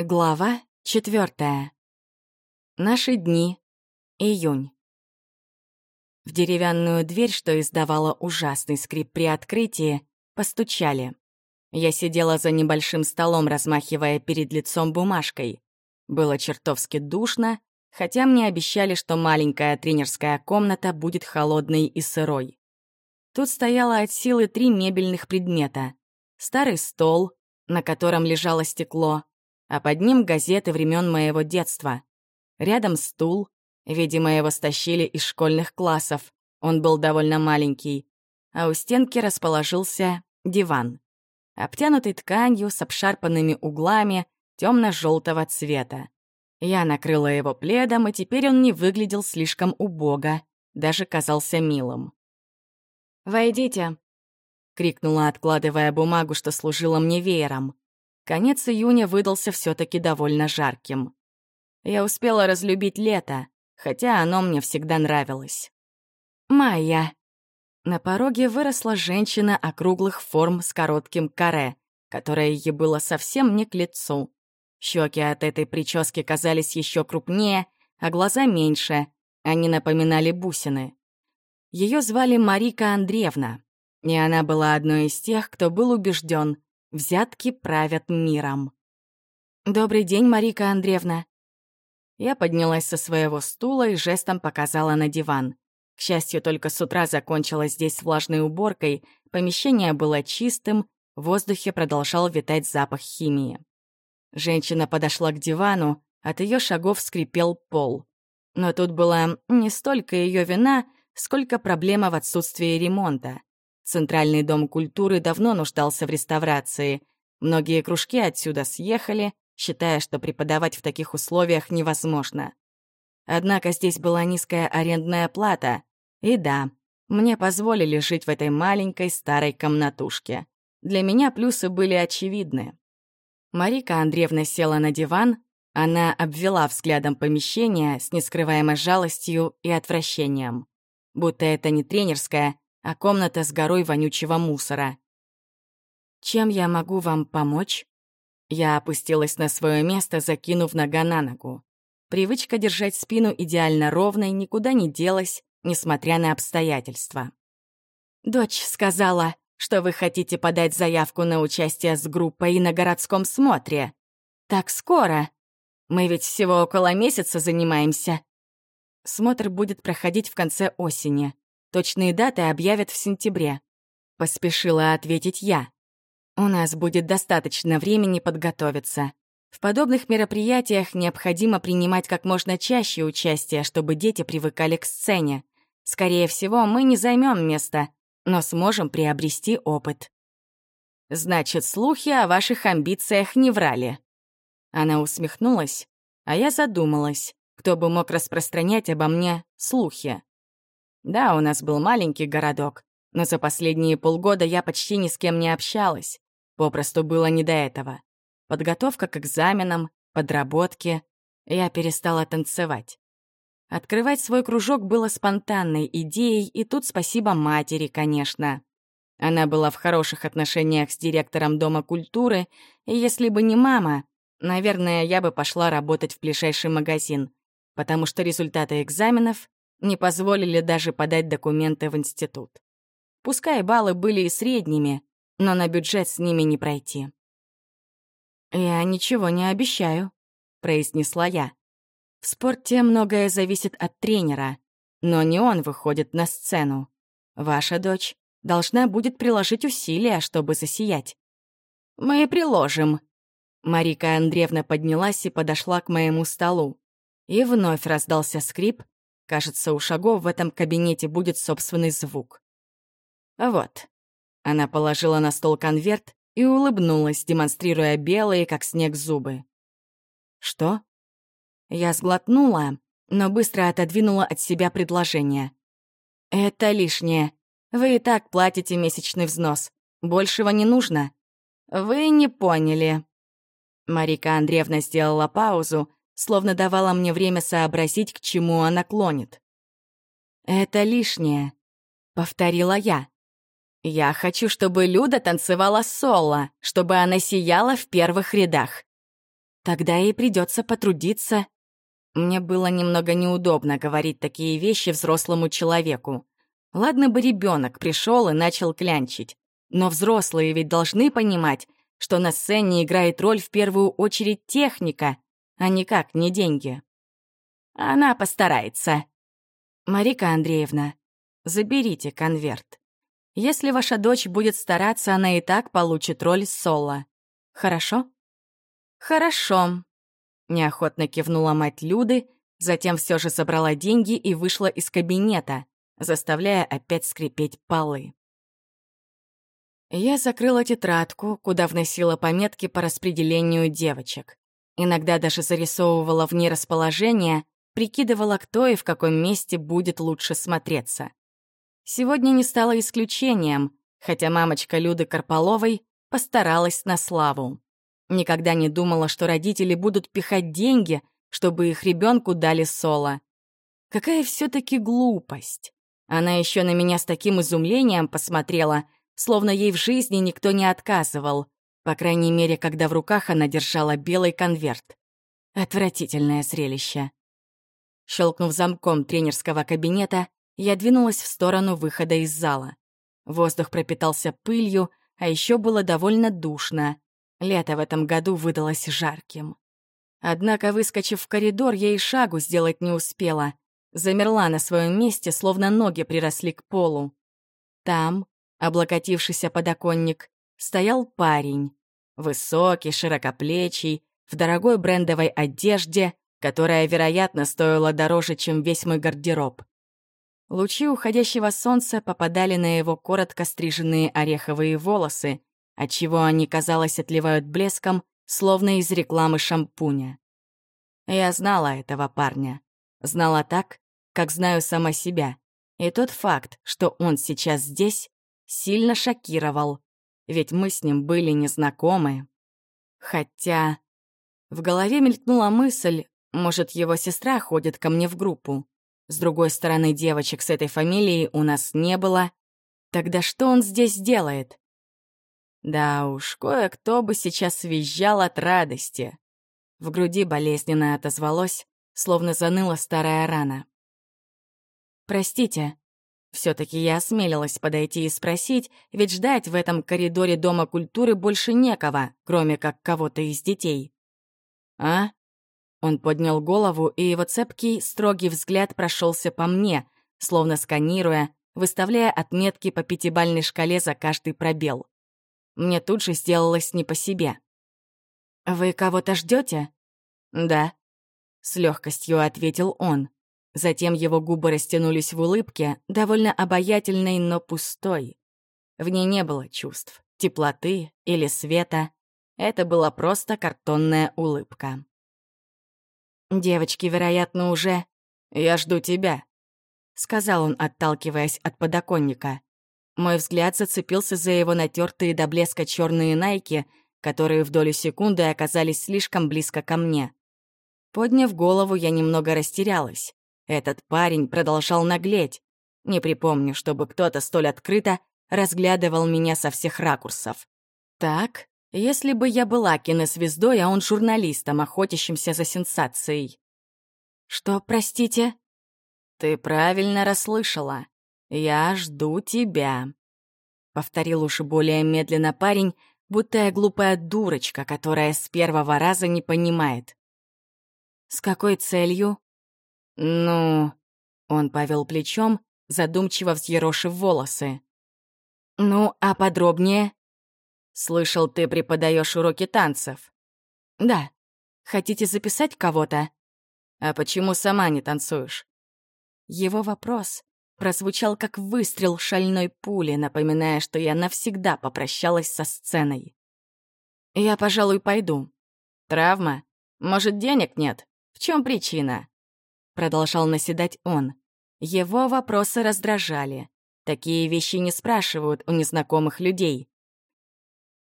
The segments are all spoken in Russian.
Глава четвертая. Наши дни. Июнь. В деревянную дверь, что издавала ужасный скрип при открытии, постучали. Я сидела за небольшим столом, размахивая перед лицом бумажкой. Было чертовски душно, хотя мне обещали, что маленькая тренерская комната будет холодной и сырой. Тут стояло от силы три мебельных предмета. Старый стол, на котором лежало стекло, а под ним газеты времен моего детства. Рядом стул, видимо, его стащили из школьных классов, он был довольно маленький, а у стенки расположился диван, обтянутый тканью с обшарпанными углами темно-желтого цвета. Я накрыла его пледом, и теперь он не выглядел слишком убого, даже казался милым. «Войдите», — крикнула, откладывая бумагу, что служила мне веером. Конец июня выдался все таки довольно жарким. Я успела разлюбить лето, хотя оно мне всегда нравилось. «Майя!» На пороге выросла женщина округлых форм с коротким каре, которое ей было совсем не к лицу. Щеки от этой прически казались еще крупнее, а глаза меньше. Они напоминали бусины. Ее звали Марика Андреевна, и она была одной из тех, кто был убежден, Взятки правят миром. «Добрый день, Марика Андреевна». Я поднялась со своего стула и жестом показала на диван. К счастью, только с утра закончилась здесь влажной уборкой, помещение было чистым, в воздухе продолжал витать запах химии. Женщина подошла к дивану, от ее шагов скрипел пол. Но тут была не столько ее вина, сколько проблема в отсутствии ремонта. Центральный дом культуры давно нуждался в реставрации. Многие кружки отсюда съехали, считая, что преподавать в таких условиях невозможно. Однако здесь была низкая арендная плата. И да, мне позволили жить в этой маленькой старой комнатушке. Для меня плюсы были очевидны. Марика Андреевна села на диван, она обвела взглядом помещение с нескрываемой жалостью и отвращением. Будто это не тренерская, а комната с горой вонючего мусора. «Чем я могу вам помочь?» Я опустилась на свое место, закинув нога на ногу. Привычка держать спину идеально ровной никуда не делась, несмотря на обстоятельства. «Дочь сказала, что вы хотите подать заявку на участие с группой на городском смотре. Так скоро. Мы ведь всего около месяца занимаемся. Смотр будет проходить в конце осени. Точные даты объявят в сентябре. Поспешила ответить я. У нас будет достаточно времени подготовиться. В подобных мероприятиях необходимо принимать как можно чаще участие, чтобы дети привыкали к сцене. Скорее всего, мы не займем место, но сможем приобрести опыт. Значит, слухи о ваших амбициях не врали. Она усмехнулась, а я задумалась, кто бы мог распространять обо мне слухи. Да, у нас был маленький городок, но за последние полгода я почти ни с кем не общалась. Попросту было не до этого. Подготовка к экзаменам, подработки. Я перестала танцевать. Открывать свой кружок было спонтанной идеей, и тут спасибо матери, конечно. Она была в хороших отношениях с директором Дома культуры, и если бы не мама, наверное, я бы пошла работать в ближайший магазин, потому что результаты экзаменов не позволили даже подать документы в институт. Пускай баллы были и средними, но на бюджет с ними не пройти. «Я ничего не обещаю», — произнесла я. «В спорте многое зависит от тренера, но не он выходит на сцену. Ваша дочь должна будет приложить усилия, чтобы засиять». «Мы приложим». Марика Андреевна поднялась и подошла к моему столу. И вновь раздался скрип, Кажется, у шагов в этом кабинете будет собственный звук. Вот. Она положила на стол конверт и улыбнулась, демонстрируя белые, как снег, зубы. «Что?» Я сглотнула, но быстро отодвинула от себя предложение. «Это лишнее. Вы и так платите месячный взнос. Большего не нужно». «Вы не поняли». Марика Андреевна сделала паузу, словно давала мне время сообразить, к чему она клонит. «Это лишнее», — повторила я. «Я хочу, чтобы Люда танцевала соло, чтобы она сияла в первых рядах». Тогда ей придется потрудиться. Мне было немного неудобно говорить такие вещи взрослому человеку. Ладно бы ребенок пришел и начал клянчить. Но взрослые ведь должны понимать, что на сцене играет роль в первую очередь техника, а никак не деньги. Она постарается. Марика Андреевна, заберите конверт. Если ваша дочь будет стараться, она и так получит роль соло. Хорошо? Хорошо. Неохотно кивнула мать Люды, затем все же собрала деньги и вышла из кабинета, заставляя опять скрипеть полы. Я закрыла тетрадку, куда вносила пометки по распределению девочек. Иногда даже зарисовывала в ней прикидывала, кто и в каком месте будет лучше смотреться. Сегодня не стало исключением, хотя мамочка Люды Карполовой постаралась на славу. Никогда не думала, что родители будут пихать деньги, чтобы их ребенку дали соло. Какая все таки глупость. Она еще на меня с таким изумлением посмотрела — словно ей в жизни никто не отказывал, по крайней мере, когда в руках она держала белый конверт. Отвратительное зрелище. Щелкнув замком тренерского кабинета, я двинулась в сторону выхода из зала. Воздух пропитался пылью, а еще было довольно душно. Лето в этом году выдалось жарким. Однако, выскочив в коридор, я и шагу сделать не успела. Замерла на своем месте, словно ноги приросли к полу. Там, облокотившись о подоконник, стоял парень. Высокий, широкоплечий, в дорогой брендовой одежде, которая, вероятно, стоила дороже, чем весь мой гардероб. Лучи уходящего солнца попадали на его коротко стриженные ореховые волосы, отчего они, казалось, отливают блеском, словно из рекламы шампуня. Я знала этого парня. Знала так, как знаю сама себя. И тот факт, что он сейчас здесь, сильно шокировал, ведь мы с ним были незнакомы. Хотя... В голове мелькнула мысль, может, его сестра ходит ко мне в группу. С другой стороны, девочек с этой фамилией у нас не было. Тогда что он здесь делает? Да уж, кое-кто бы сейчас визжал от радости. В груди болезненно отозвалось, словно заныла старая рана. «Простите», все-таки я осмелилась подойти и спросить, ведь ждать в этом коридоре Дома культуры больше некого, кроме как кого-то из детей. «А?» Он поднял голову, и его цепкий, строгий взгляд прошелся по мне, словно сканируя, выставляя отметки по пятибальной шкале за каждый пробел. Мне тут же сделалось не по себе. «Вы кого-то ждете? «Да», — с легкостью ответил он. Затем его губы растянулись в улыбке, довольно обаятельной, но пустой. В ней не было чувств, теплоты или света. Это была просто картонная улыбка. «Девочки, вероятно, уже...» «Я жду тебя», — сказал он, отталкиваясь от подоконника. Мой взгляд зацепился за его натертые до блеска черные найки, которые в долю секунды оказались слишком близко ко мне. Подняв голову, я немного растерялась. Этот парень продолжал наглеть. Не припомню, чтобы кто-то столь открыто разглядывал меня со всех ракурсов. Так, если бы я была кинозвездой, а он журналистом, охотящимся за сенсацией. Что, простите? Ты правильно расслышала. Я жду тебя. Повторил уж более медленно парень, будто я глупая дурочка, которая с первого раза не понимает. С какой целью? «Ну...» — он повел плечом, задумчиво взъерошив волосы. «Ну, а подробнее?» «Слышал, ты преподаешь уроки танцев». «Да. Хотите записать кого-то?» «А почему сама не танцуешь?» Его вопрос прозвучал как выстрел шальной пули, напоминая, что я навсегда попрощалась со сценой. «Я, пожалуй, пойду. Травма? Может, денег нет? В чем причина?» Продолжал наседать он. Его вопросы раздражали. Такие вещи не спрашивают у незнакомых людей.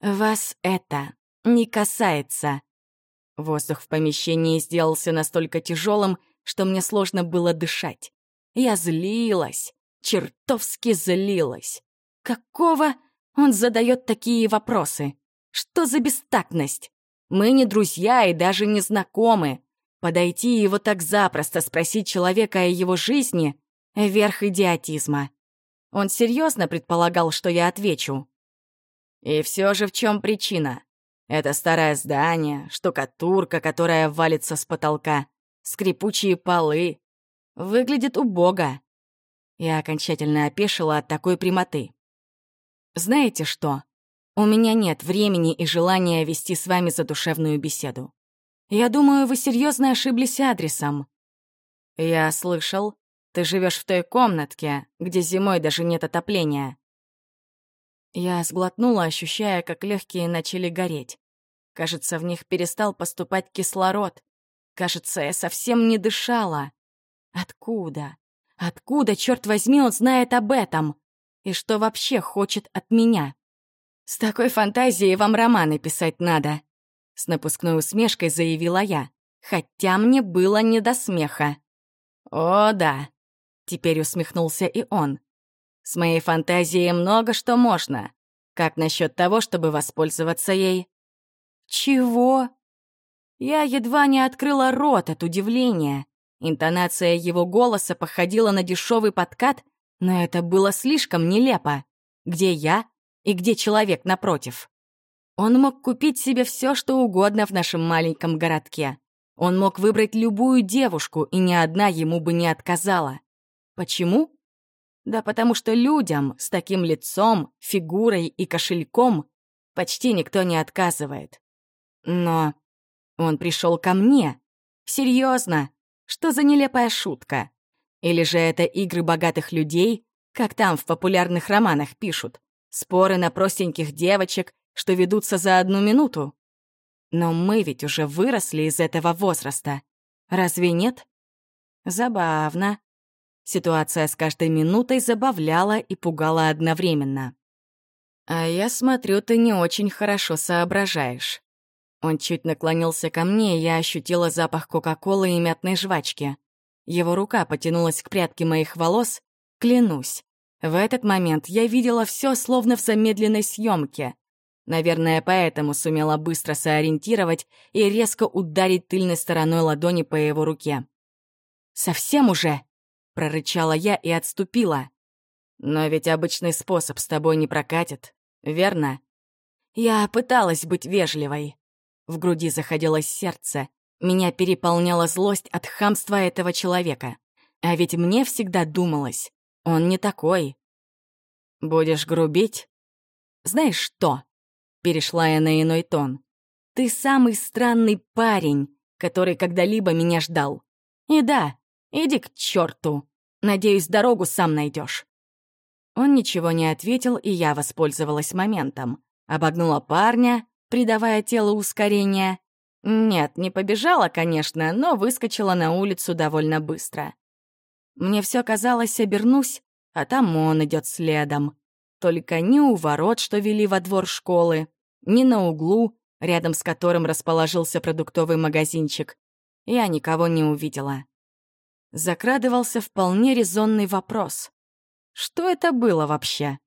«Вас это не касается». Воздух в помещении сделался настолько тяжелым, что мне сложно было дышать. Я злилась, чертовски злилась. Какого он задает такие вопросы? Что за бестактность? Мы не друзья и даже не знакомы. Подойти и вот так запросто спросить человека о его жизни — верх идиотизма. Он серьезно предполагал, что я отвечу. И все же в чем причина? Это старое здание, штукатурка, которая валится с потолка, скрипучие полы. Выглядит убого. Я окончательно опешила от такой прямоты. Знаете что? У меня нет времени и желания вести с вами задушевную беседу. Я думаю, вы серьезно ошиблись адресом. Я слышал, ты живешь в той комнатке, где зимой даже нет отопления. Я сглотнула, ощущая, как легкие начали гореть. Кажется, в них перестал поступать кислород. Кажется, я совсем не дышала. Откуда? Откуда, черт возьми, он знает об этом? И что вообще хочет от меня? С такой фантазией вам романы писать надо. С напускной усмешкой заявила я, хотя мне было не до смеха. О, да. Теперь усмехнулся и он. С моей фантазией много что можно. Как насчет того, чтобы воспользоваться ей? Чего? Я едва не открыла рот от удивления. Интонация его голоса походила на дешевый подкат, но это было слишком нелепо. Где я и где человек напротив? Он мог купить себе все, что угодно в нашем маленьком городке. Он мог выбрать любую девушку, и ни одна ему бы не отказала. Почему? Да потому что людям с таким лицом, фигурой и кошельком почти никто не отказывает. Но он пришел ко мне. Серьезно, что за нелепая шутка? Или же это игры богатых людей, как там в популярных романах пишут, споры на простеньких девочек, что ведутся за одну минуту? Но мы ведь уже выросли из этого возраста. Разве нет? Забавно. Ситуация с каждой минутой забавляла и пугала одновременно. «А я смотрю, ты не очень хорошо соображаешь». Он чуть наклонился ко мне, и я ощутила запах Кока-Колы и мятной жвачки. Его рука потянулась к прядке моих волос. Клянусь, в этот момент я видела все словно в замедленной съемке. Наверное, поэтому сумела быстро сориентировать и резко ударить тыльной стороной ладони по его руке. «Совсем уже?» — прорычала я и отступила. «Но ведь обычный способ с тобой не прокатит, верно?» Я пыталась быть вежливой. В груди заходилось сердце, меня переполняла злость от хамства этого человека. А ведь мне всегда думалось, он не такой. «Будешь грубить?» «Знаешь что?» — перешла я на иной тон. «Ты самый странный парень, который когда-либо меня ждал. И да, иди к черту. Надеюсь, дорогу сам найдешь. Он ничего не ответил, и я воспользовалась моментом. Обогнула парня, придавая телу ускорение. Нет, не побежала, конечно, но выскочила на улицу довольно быстро. Мне все казалось, обернусь, а там он идет следом. Только ни у ворот, что вели во двор школы, ни на углу, рядом с которым расположился продуктовый магазинчик, я никого не увидела закрадывался вполне резонный вопрос. Что это было вообще?